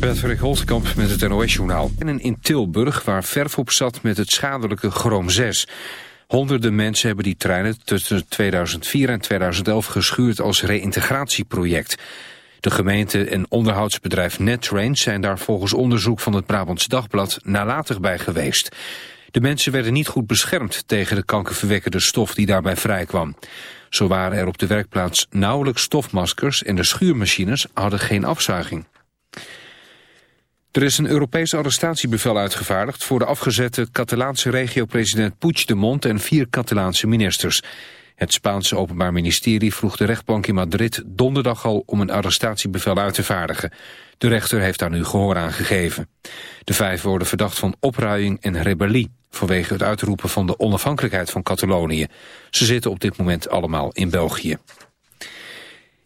Patrick Holtkamp met het NOS-journaal. En in Tilburg, waar verf op zat met het schadelijke chroom 6. Honderden mensen hebben die treinen tussen 2004 en 2011 geschuurd als reïntegratieproject. De gemeente en onderhoudsbedrijf NetRange zijn daar volgens onderzoek van het Brabants Dagblad nalatig bij geweest. De mensen werden niet goed beschermd tegen de kankerverwekkende stof die daarbij vrijkwam. Zo waren er op de werkplaats nauwelijks stofmaskers en de schuurmachines hadden geen afzuiging. Er is een Europees arrestatiebevel uitgevaardigd voor de afgezette Catalaanse regio-president Puigdemont en vier Catalaanse ministers. Het Spaanse Openbaar Ministerie vroeg de rechtbank in Madrid donderdag al om een arrestatiebevel uit te vaardigen. De rechter heeft daar nu gehoor aan gegeven. De vijf worden verdacht van opruiing en rebellie vanwege het uitroepen van de onafhankelijkheid van Catalonië. Ze zitten op dit moment allemaal in België.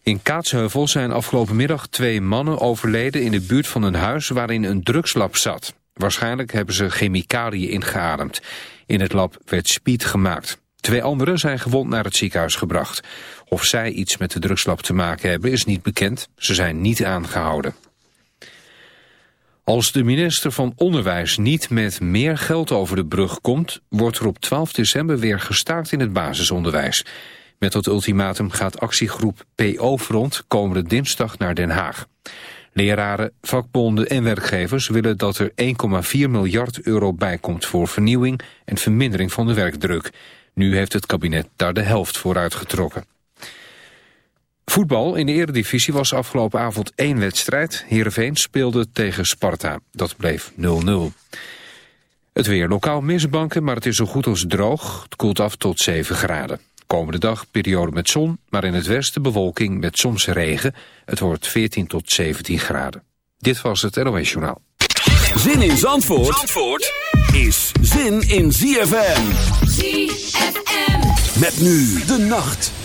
In Kaatsheuvel zijn afgelopen middag twee mannen overleden in de buurt van een huis waarin een drugslab zat. Waarschijnlijk hebben ze chemicaliën ingeademd. In het lab werd speed gemaakt. Twee anderen zijn gewond naar het ziekenhuis gebracht. Of zij iets met de drugslab te maken hebben is niet bekend. Ze zijn niet aangehouden. Als de minister van Onderwijs niet met meer geld over de brug komt... wordt er op 12 december weer gestaakt in het basisonderwijs. Met dat ultimatum gaat actiegroep PO-front komende dinsdag naar Den Haag. Leraren, vakbonden en werkgevers willen dat er 1,4 miljard euro bijkomt voor vernieuwing en vermindering van de werkdruk. Nu heeft het kabinet daar de helft voor uitgetrokken. Voetbal in de eredivisie was afgelopen avond één wedstrijd. Heerenveen speelde tegen Sparta. Dat bleef 0-0. Het weer lokaal misbanken, maar het is zo goed als droog. Het koelt af tot 7 graden. Komende dag periode met zon, maar in het westen bewolking met soms regen. Het wordt 14 tot 17 graden. Dit was het NOS Journaal. Zin in Zandvoort, Zandvoort is zin in ZFM. ZFM. Met nu de nacht.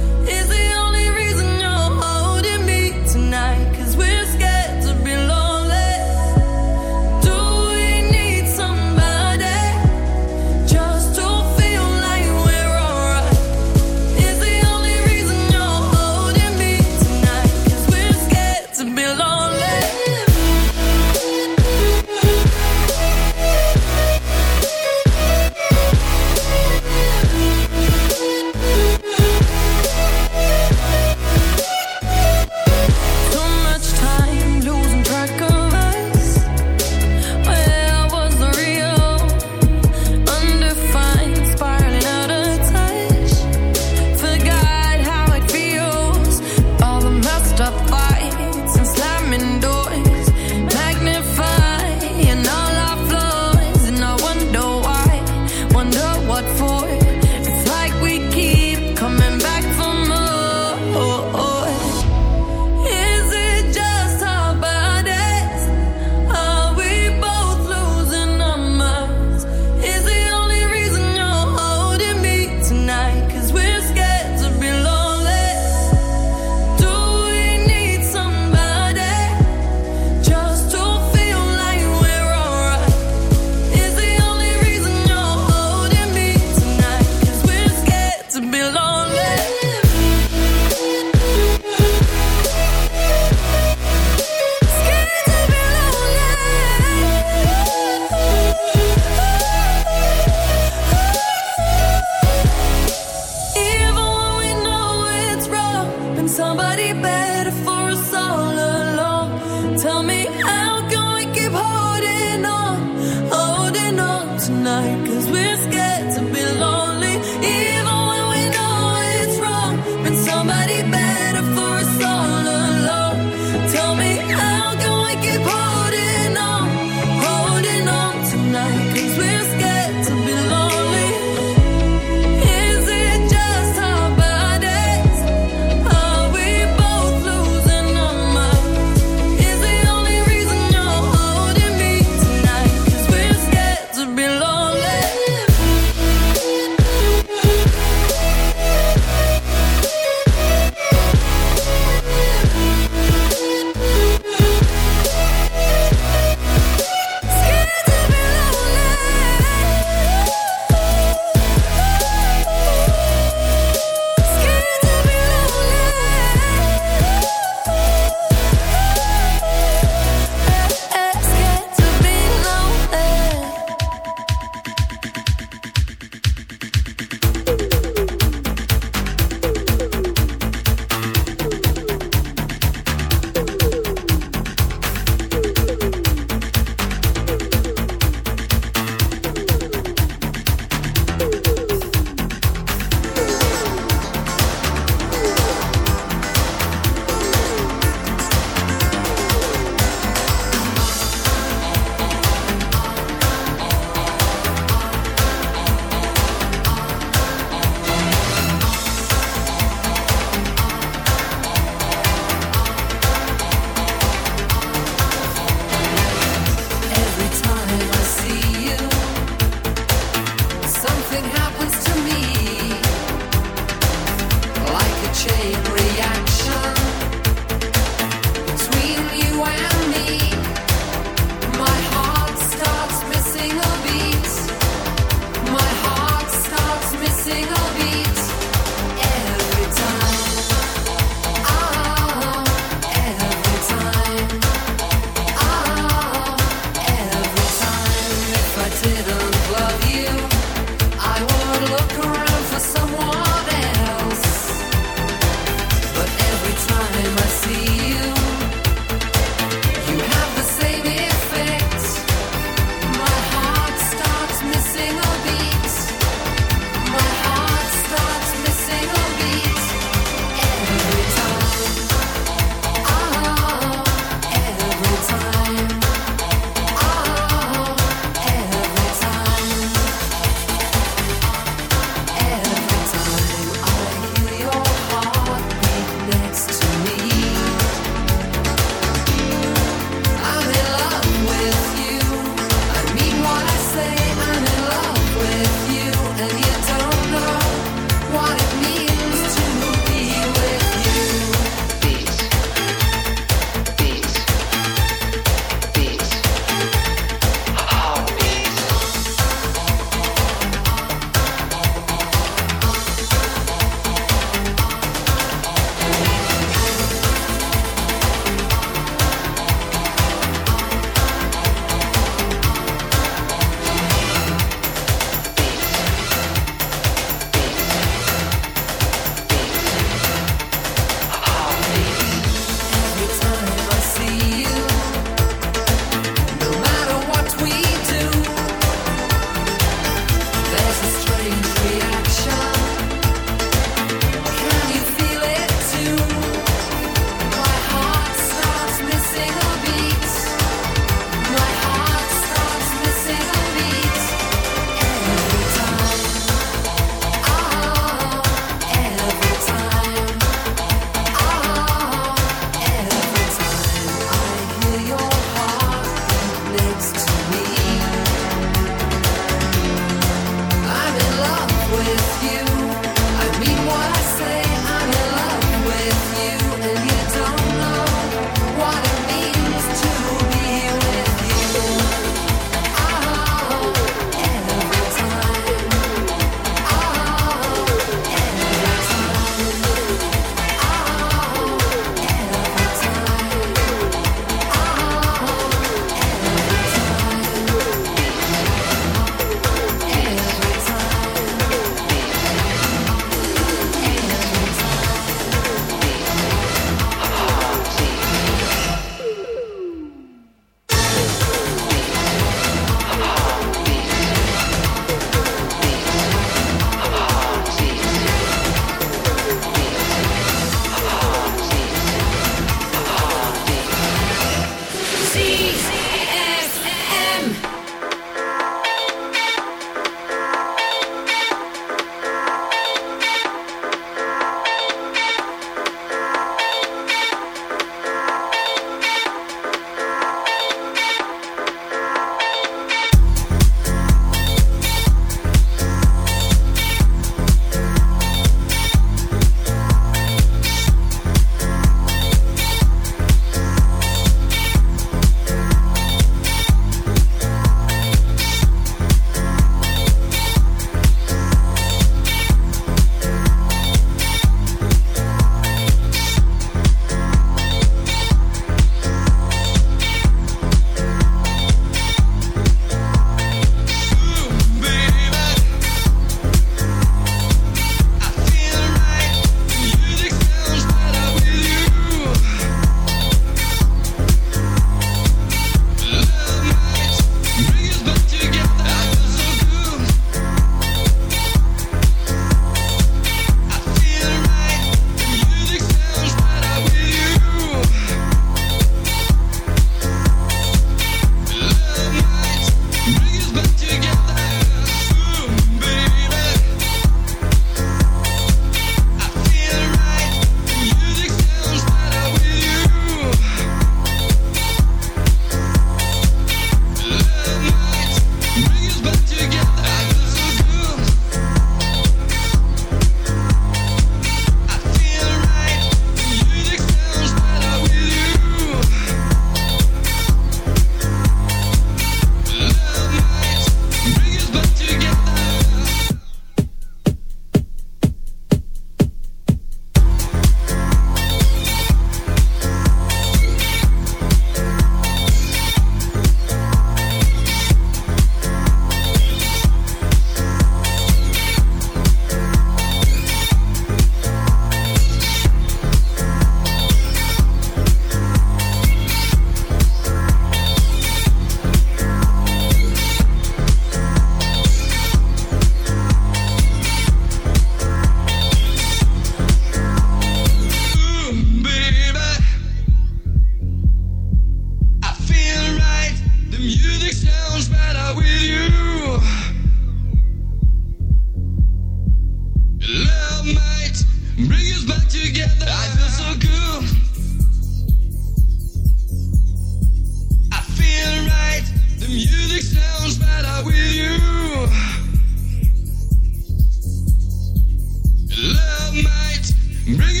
Bring it.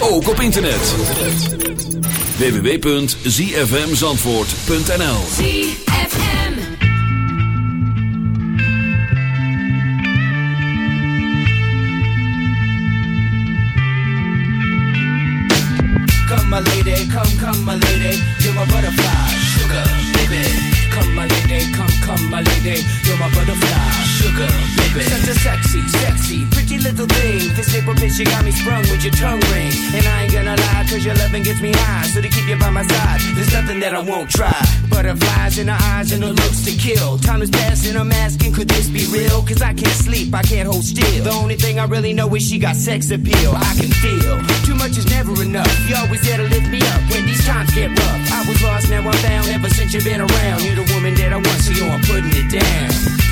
Ook op internet. www.zfmzandvoort.nl ZFM Come my lady, come, come my lady. You're my butterfly, sugar, baby. Come my lady, come, come my lady. You're my butterfly, sugar, baby. Such a sexy, sexy, pretty little thing. This April bitch, you got me sprung with your tongue ring. And I ain't gonna lie, cause your loving gets me high. So to keep you by my side, there's nothing that I won't try. Butterflies in her eyes and her looks to kill. Time is passing, I'm asking, could this be real? Cause I can't sleep, I can't hold still. The only thing I really know is she got sex appeal. I can feel, too much is never enough. You always there to lift me up when these times get rough. I was lost, now I'm found, ever since you've been around. You're the woman that I want, so I'm putting it down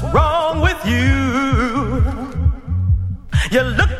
What's wrong with you? You look